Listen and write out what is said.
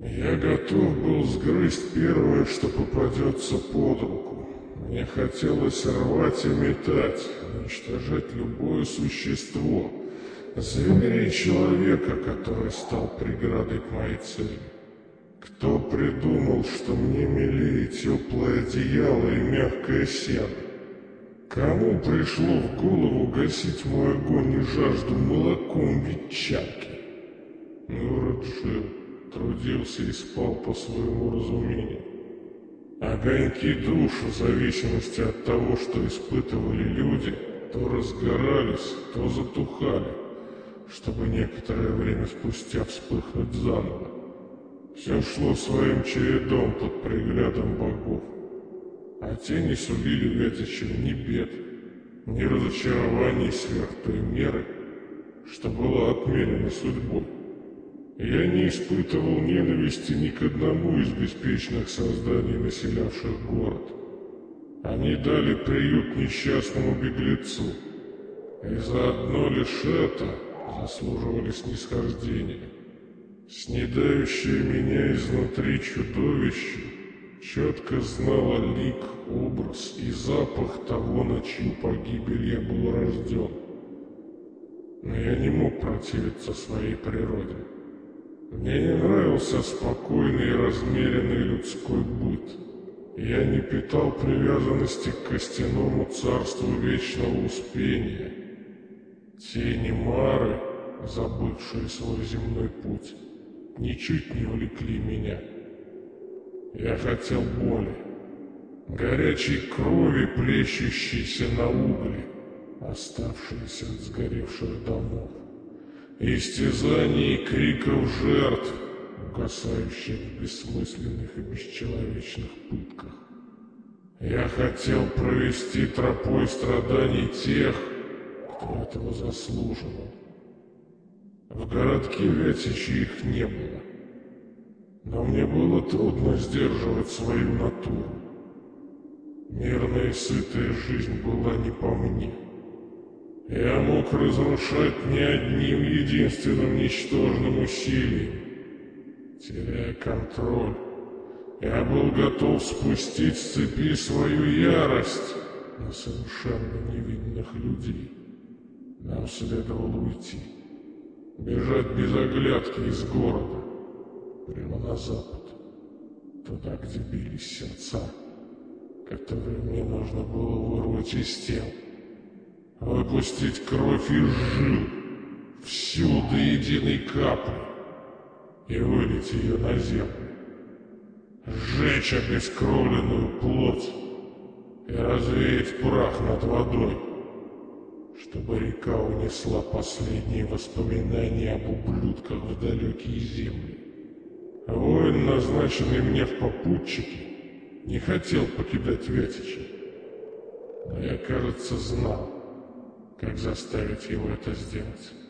Я готов был сгрызть первое, что попадется под руку. Мне хотелось рвать и метать, уничтожать любое существо, зверя человека, который стал преградой к моей цели. Кто придумал, что мне милее теплое одеяло и мягкое сено? Кому пришло в голову гасить мой огонь и жажду молоком ветчанки? Город жил, трудился и спал по своему разумению. Огоньки душ, в зависимости от того, что испытывали люди, то разгорались, то затухали, чтобы некоторое время спустя вспыхнуть заново. Все шло своим чередом под приглядом богов. А те не сулили Вятичеву ни бед, ни разочарований сверх той меры, что была отмерена судьбой. Я не испытывал ненависти ни к одному из беспечных созданий, населявших город. Они дали приют несчастному беглецу, и за одно лишь это заслуживали снисхождения. Снедающее меня изнутри чудовище четко знало лик, образ и запах того, на чью погибель я был рожден. Но я не мог противиться своей природе. Мне не нравился спокойный и размеренный людской быт. Я не питал привязанности к костяному царству вечного успения. Тени Мары, забывшие свой земной путь, ничуть не увлекли меня. Я хотел боли, горячей крови, плещущейся на угле, оставшейся от сгоревших домов истязаний и криков жертв, угасающих в бессмысленных и бесчеловечных пытках. Я хотел провести тропой страданий тех, кто этого заслуживал. В городке Вятичи их не было, но мне было трудно сдерживать свою натуру. Мирная и сытая жизнь была не по мне. Я мог разрушать не одним единственным ничтожным усилием. Теряя контроль, я был готов спустить с цепи свою ярость на совершенно невинных людей. Нам следовало уйти, бежать без оглядки из города, прямо на запад, туда, где бились сердца, которые мне нужно было вырвать из тел выпустить кровь из жил, всю до единой капли, и вылить ее на землю, сжечь обескровленную плоть и развеять прах над водой, чтобы река унесла последние воспоминания об ублюдках в далекие земли. Воин, назначенный мне в попутчики, не хотел покидать Вятича, но я, кажется, знал, как заставить его это сделать.